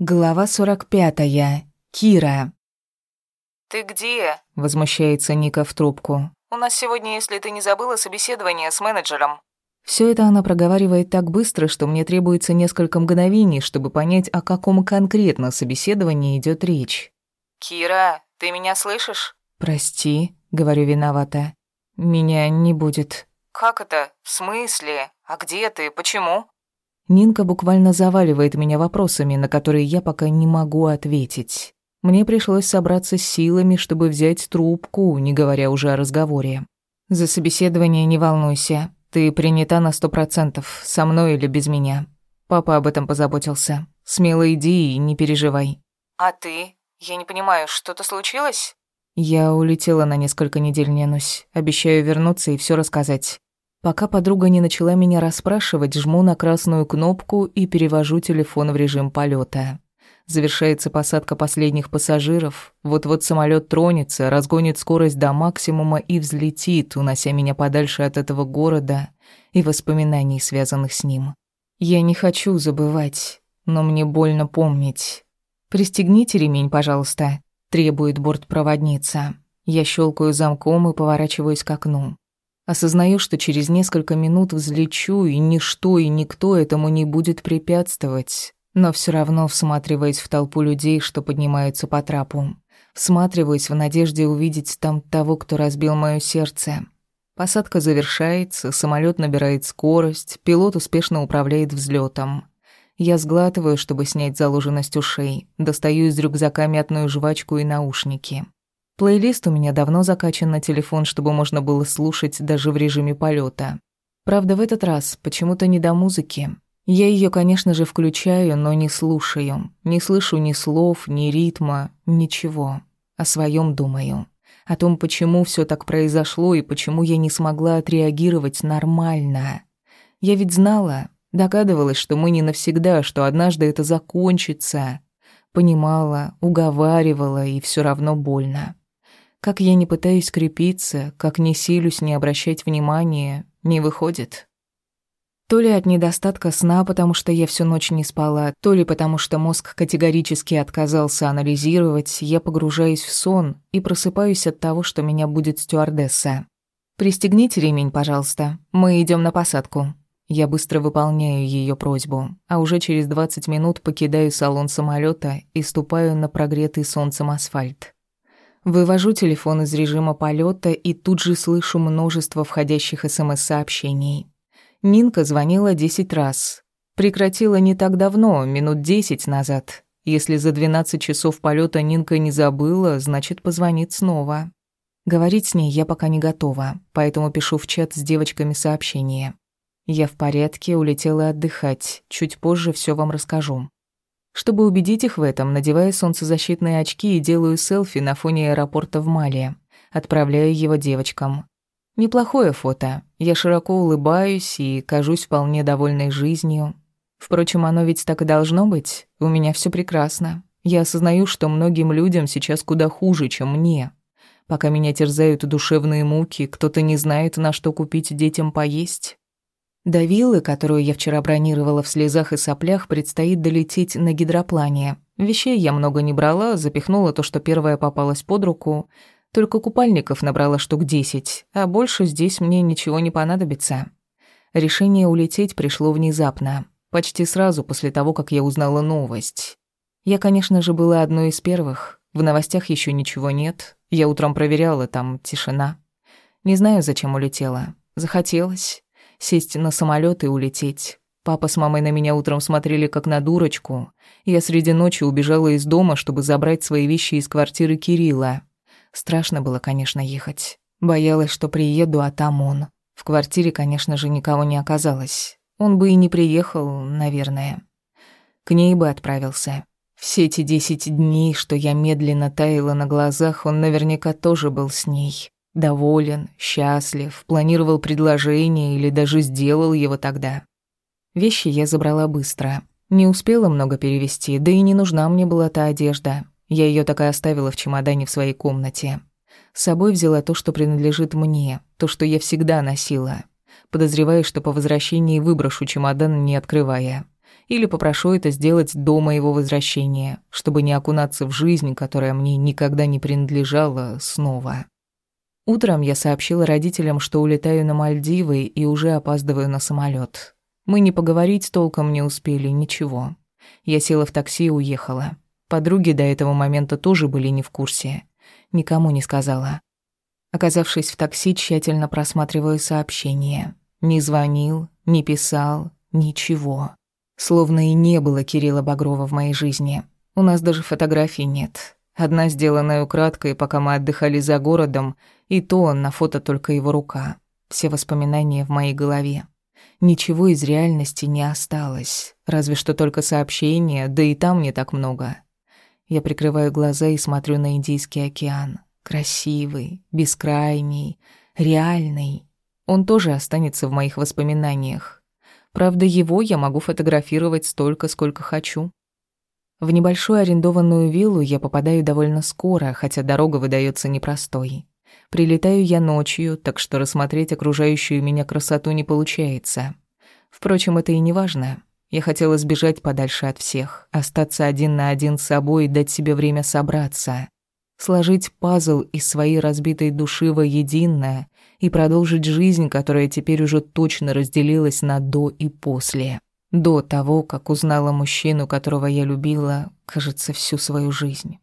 Глава 45. Кира. «Ты где?» – возмущается Ника в трубку. «У нас сегодня, если ты не забыла, собеседование с менеджером». Все это она проговаривает так быстро, что мне требуется несколько мгновений, чтобы понять, о каком конкретно собеседовании идет речь. «Кира, ты меня слышишь?» «Прости», – говорю виновата. «Меня не будет». «Как это? В смысле? А где ты? Почему?» Нинка буквально заваливает меня вопросами, на которые я пока не могу ответить. Мне пришлось собраться с силами, чтобы взять трубку, не говоря уже о разговоре. «За собеседование не волнуйся. Ты принята на сто процентов, со мной или без меня. Папа об этом позаботился. Смело иди и не переживай». «А ты? Я не понимаю, что-то случилось?» «Я улетела на несколько недель, Ненусь. Обещаю вернуться и все рассказать. Пока подруга не начала меня расспрашивать, жму на красную кнопку и перевожу телефон в режим полета. Завершается посадка последних пассажиров. Вот-вот самолет тронется, разгонит скорость до максимума и взлетит, унося меня подальше от этого города и воспоминаний, связанных с ним. Я не хочу забывать, но мне больно помнить. «Пристегните ремень, пожалуйста», — требует бортпроводница. Я щелкаю замком и поворачиваюсь к окну. Осознаю, что через несколько минут взлечу, и ничто и никто этому не будет препятствовать. Но все равно всматриваясь в толпу людей, что поднимаются по трапу. Всматриваясь в надежде увидеть там того, кто разбил моё сердце. Посадка завершается, самолёт набирает скорость, пилот успешно управляет взлетом. Я сглатываю, чтобы снять заложенность ушей, достаю из рюкзака мятную жвачку и наушники. Плейлист у меня давно закачан на телефон, чтобы можно было слушать даже в режиме полета. Правда, в этот раз почему-то не до музыки. Я ее, конечно же, включаю, но не слушаю. Не слышу ни слов, ни ритма, ничего. О своем думаю. О том, почему все так произошло и почему я не смогла отреагировать нормально. Я ведь знала, догадывалась, что мы не навсегда, что однажды это закончится. Понимала, уговаривала, и все равно больно. Как я не пытаюсь крепиться, как не силюсь не обращать внимания, не выходит. То ли от недостатка сна, потому что я всю ночь не спала, то ли потому что мозг категорически отказался анализировать, я погружаюсь в сон и просыпаюсь от того, что меня будет стюардесса. «Пристегните ремень, пожалуйста. Мы идем на посадку». Я быстро выполняю ее просьбу, а уже через 20 минут покидаю салон самолета и ступаю на прогретый солнцем асфальт. Вывожу телефон из режима полета и тут же слышу множество входящих СМС-сообщений. Нинка звонила 10 раз. Прекратила не так давно, минут 10 назад. Если за 12 часов полета Нинка не забыла, значит, позвонит снова. Говорить с ней я пока не готова, поэтому пишу в чат с девочками сообщение. Я в порядке, улетела отдыхать. Чуть позже все вам расскажу. Чтобы убедить их в этом, надеваю солнцезащитные очки и делаю селфи на фоне аэропорта в Мали. Отправляю его девочкам. Неплохое фото. Я широко улыбаюсь и кажусь вполне довольной жизнью. Впрочем, оно ведь так и должно быть. У меня все прекрасно. Я осознаю, что многим людям сейчас куда хуже, чем мне. Пока меня терзают душевные муки, кто-то не знает, на что купить детям поесть. До виллы, которую я вчера бронировала в слезах и соплях, предстоит долететь на гидроплане. Вещей я много не брала, запихнула то, что первое попалось под руку. Только купальников набрала штук десять, а больше здесь мне ничего не понадобится. Решение улететь пришло внезапно, почти сразу после того, как я узнала новость. Я, конечно же, была одной из первых. В новостях еще ничего нет. Я утром проверяла, там тишина. Не знаю, зачем улетела. Захотелось сесть на самолет и улететь. Папа с мамой на меня утром смотрели как на дурочку. Я среди ночи убежала из дома, чтобы забрать свои вещи из квартиры Кирилла. Страшно было, конечно, ехать. Боялась, что приеду, а там он. В квартире, конечно же, никого не оказалось. Он бы и не приехал, наверное. К ней бы отправился. Все эти десять дней, что я медленно таяла на глазах, он наверняка тоже был с ней доволен, счастлив, планировал предложение или даже сделал его тогда. Вещи я забрала быстро. Не успела много перевести, да и не нужна мне была та одежда. Я ее так и оставила в чемодане в своей комнате. С собой взяла то, что принадлежит мне, то, что я всегда носила. Подозреваю, что по возвращении выброшу чемодан, не открывая. Или попрошу это сделать до моего возвращения, чтобы не окунаться в жизнь, которая мне никогда не принадлежала, снова. Утром я сообщила родителям, что улетаю на Мальдивы и уже опаздываю на самолет. Мы не поговорить толком не успели, ничего. Я села в такси и уехала. Подруги до этого момента тоже были не в курсе. Никому не сказала. Оказавшись в такси, тщательно просматриваю сообщения. Не звонил, не писал, ничего. Словно и не было Кирилла Багрова в моей жизни. У нас даже фотографий нет одна сделанная украдкой, пока мы отдыхали за городом, и то на фото только его рука. Все воспоминания в моей голове. Ничего из реальности не осталось, разве что только сообщения, да и там не так много. Я прикрываю глаза и смотрю на Индийский океан. Красивый, бескрайний, реальный. Он тоже останется в моих воспоминаниях. Правда, его я могу фотографировать столько, сколько хочу. В небольшую арендованную виллу я попадаю довольно скоро, хотя дорога выдается непростой. Прилетаю я ночью, так что рассмотреть окружающую меня красоту не получается. Впрочем, это и не важно. Я хотела сбежать подальше от всех, остаться один на один с собой и дать себе время собраться, сложить пазл из своей разбитой души воедино и продолжить жизнь, которая теперь уже точно разделилась на «до» и «после» до того, как узнала мужчину, которого я любила, кажется, всю свою жизнь.